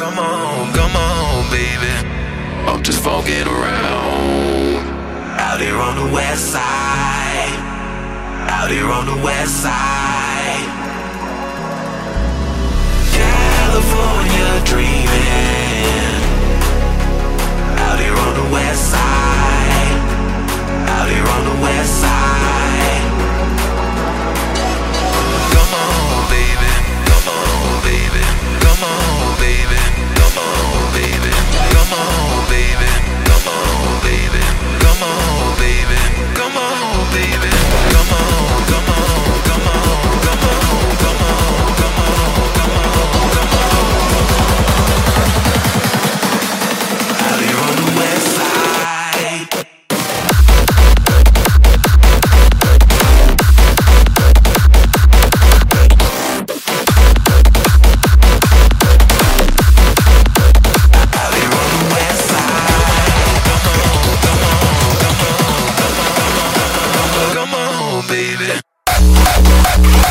Come on, come on, baby. I'm just fucking around. Out here on the west side. Out here on the west side. California dreaming.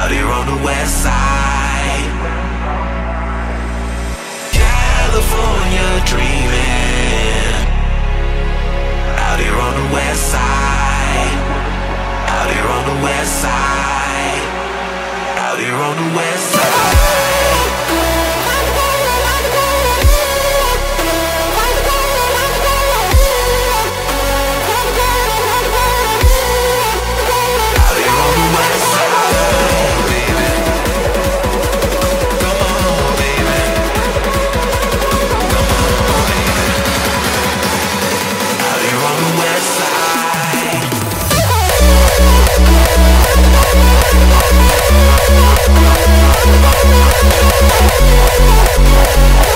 out here on the west side. California dreaming out here on the west side. I'm not going to be able to do that.